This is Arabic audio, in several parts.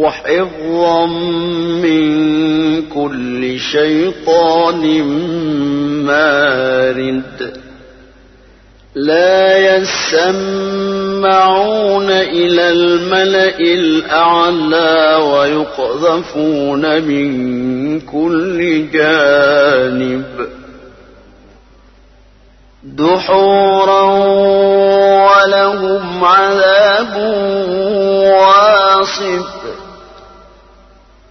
وحفظا من كل شيطان مارد. لا يسمعون إلى الملأ الأعلى ويقذفون من كل جانب. دحورا ولهم عذاب واصف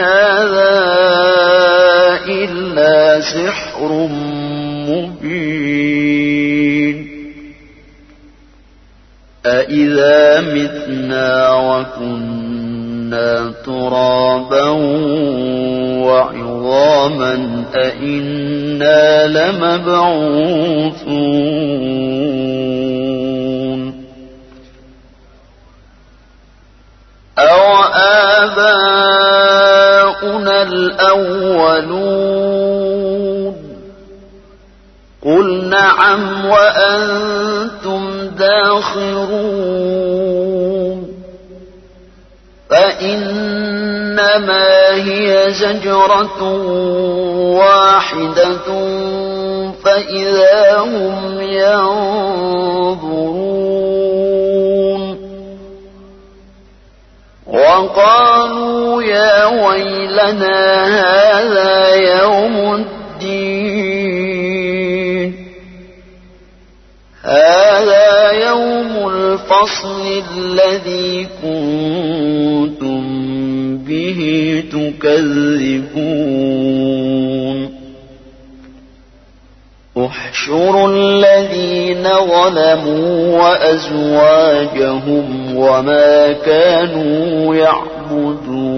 هذا إلا سحر مبين. أإذا متنا وكنا ترابا وعظاما أئنا لمبعوثون. الأولون. قل نعم وأنتم داخرون. فإنما هي زجرة واحدة فإذا هم ينظرون. وقالوا يا ويلنا هذا يوم الدين. هذا يوم الفصل الذي كنتم به تكذبون. احشروا الذين ظلموا وأزواجهم وما كانوا يعبدون.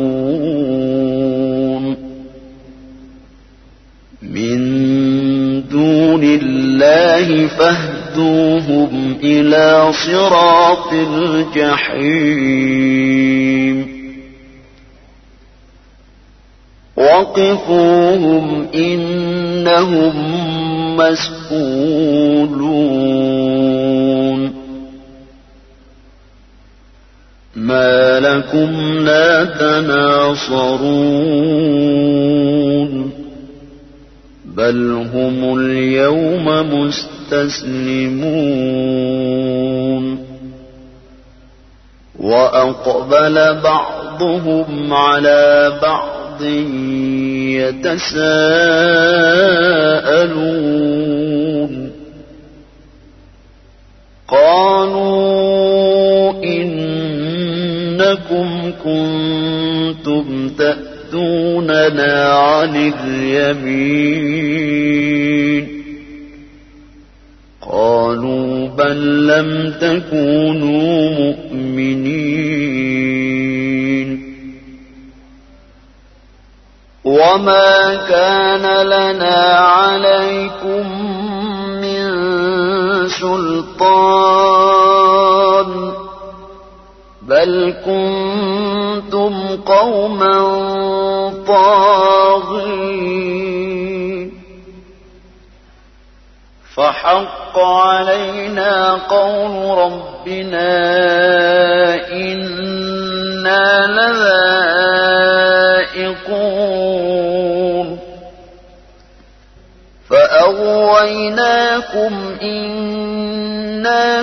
دون الله فاهدوهم إلى صراط الجحيم وقفوهم إنهم مسؤولون ما لكم لا تناصرون بل هم اليوم مستسلمون وأقبل بعضهم على بعض يتساءلون قالوا إنكم كنتم تأتون يستفتوننا عن اليمين. قالوا بل لم تكونوا مؤمنين. وما كان لنا عليكم من سلطان بل كنتم قوما طاغين فحق علينا قول ربنا إنا لذائقون فأغويناكم إنا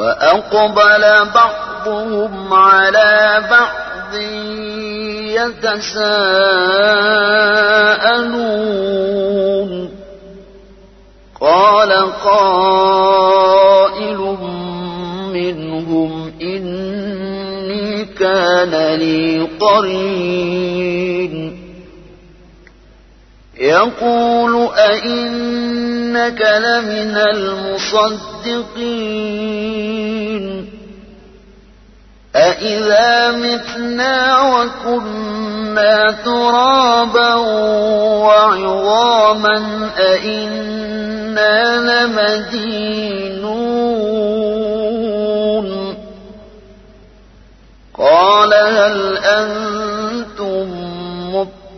فأقبل بعضهم على بعض يتساءلون. قال قائل منهم إني كان لي قرين. يقول أئنك لمن المصدقين أئذا متنا وكنا ترابا وعظاما أئنا لمدينون قال هل أنتم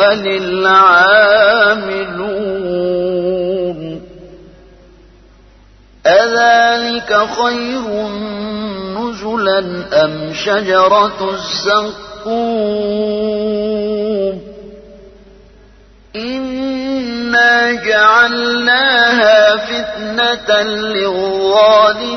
العاملون أذلك خير نزلا أم شجرة الزقوم إنا جعلناها فتنة للظالمين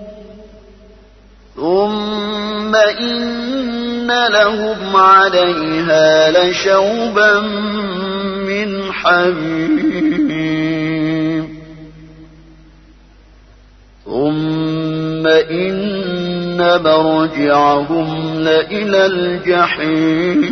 ثم إن لهم عليها لشوبا من حميم ثم إن مرجعهم لإلى الجحيم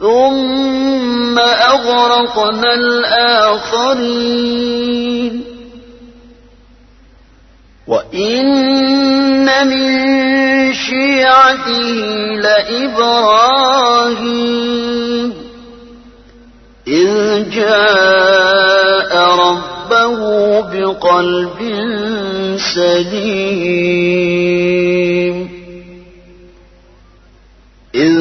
ثم أغرقنا الآخرين وإن من شيعته لإبراهيم إذ جاء ربه بقلب سليم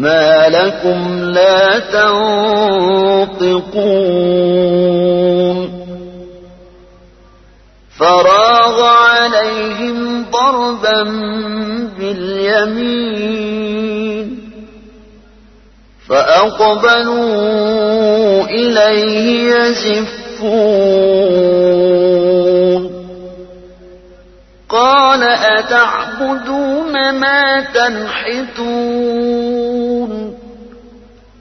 ما لكم لا تنطقون فراغ عليهم ضربا باليمين فأقبلوا إليه يزفون قال أتعبدون ما تنحتون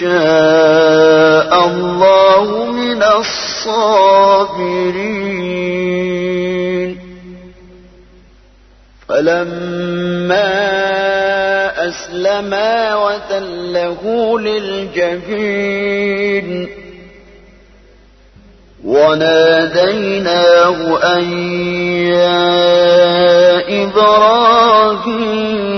شاء الله من الصابرين. فلما أسلما وتله للجبين. وناديناه أن يا إبراهيم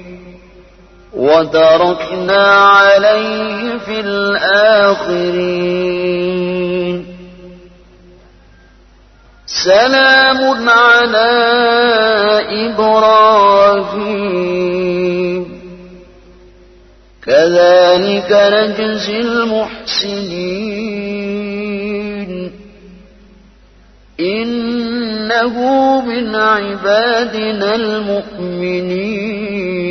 وتركنا عليه في الآخرين. سلام على إبراهيم. كذلك نجزي المحسنين. إنه من عبادنا المؤمنين.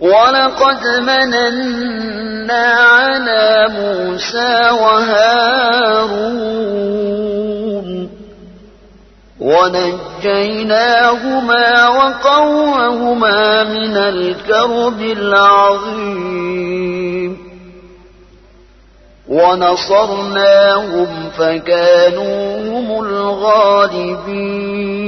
ولقد مننا على موسى وهارون ونجيناهما وقومهما من الكرب العظيم ونصرناهم فكانوا هم الغالبين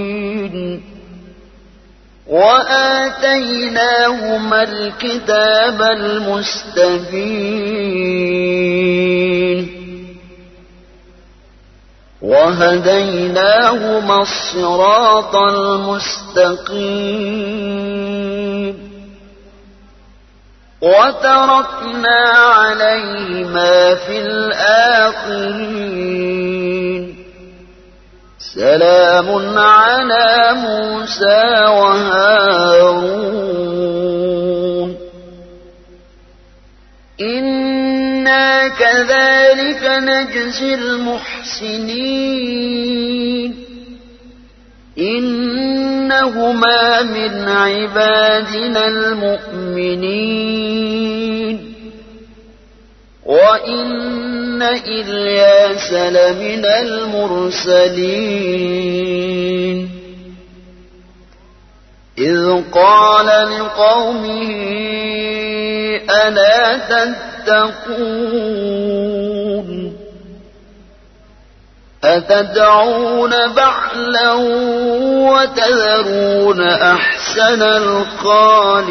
وآتيناهما الكتاب المستبين وهديناهما الصراط المستقيم وتركنا عليهما في الآخرين سلام على موسى وهارون. إنا كذلك نجزي المحسنين. إنهما من عبادنا المؤمنين. وإن إلياس لمن المرسلين إذ قال لقومه ألا تتقون أتدعون بعلا وتذرون أحسن الخالقين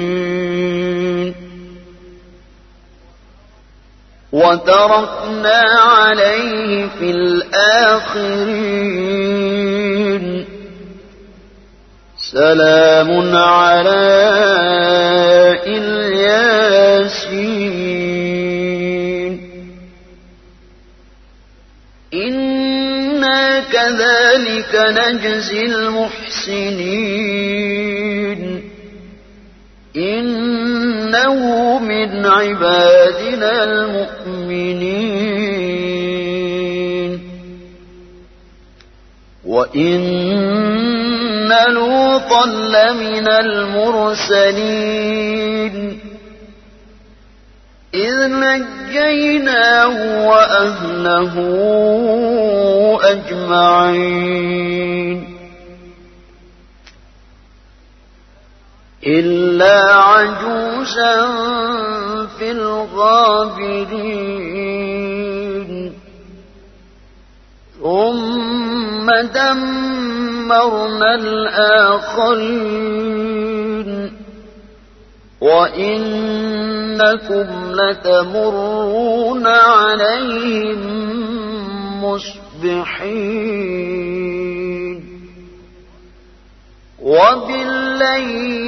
وتركنا عليه في الآخرين. سلام على إلياسين. إنا كذلك نجزي المحسنين. إنه من عبادنا المؤمنين وإن لوطا لمن المرسلين إذ نجيناه وأهله أجمعين إلا عجوزا في الغابرين. ثم دمرنا الآخرين. وإنكم لتمرون عليهم مصبحين. وبالليل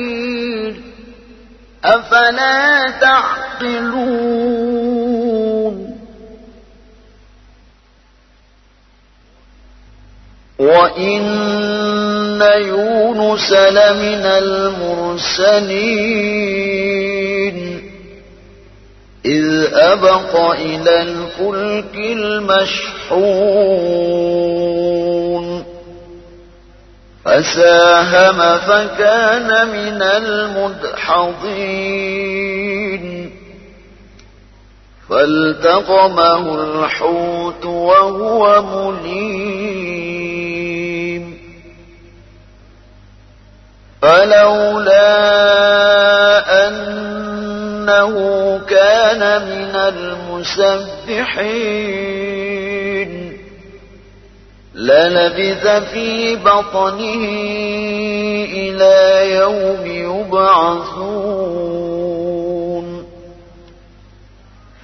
أفلا تعقلون وإن يونس لمن المرسلين إذ أبق إلى الفلك المشحون فساهم فكان من المدحضين. فالتقمه الحوت وهو مليم. فلولا أنه كان من المسبحين للبث في بطنه إلى يوم يبعثون.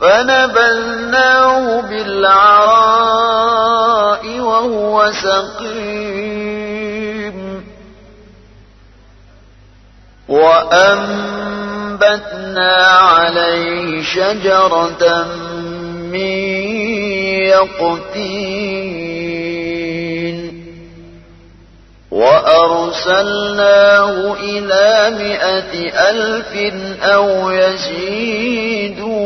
فنبذناه بالعراء وهو سقيم. وأنبتنا عليه شجرة من يقتين وأرسلناه إلى مئة ألف أو يزيدون.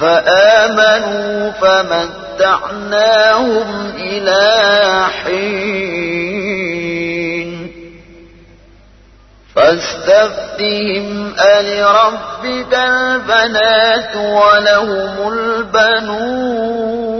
فآمنوا فمتعناهم إلى حين. فاستفتهم ألربك البنات ولهم البنون.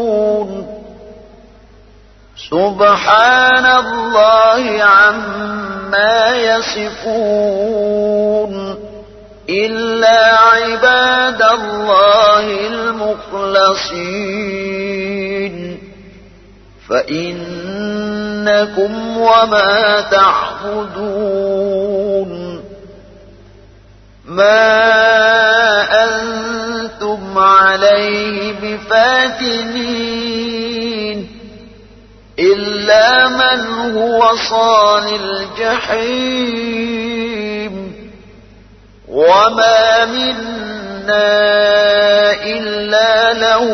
سبحان الله عما يصفون إلا عباد الله المخلصين. فإنكم وما تعبدون. ما أنتم عليه بفاتنين. إلا من هو صال الجحيم. وما منا إلا له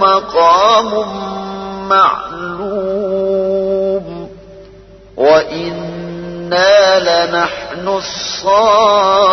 مقام معلوم. وإنا لنحن الصافون.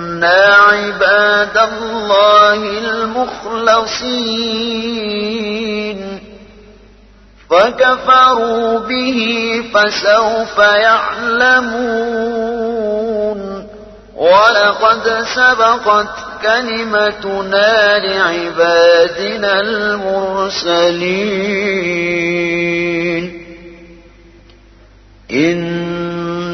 عباد الله المخلصين فكفروا به فسوف يعلمون ولقد سبقت كلمتنا لعبادنا المرسلين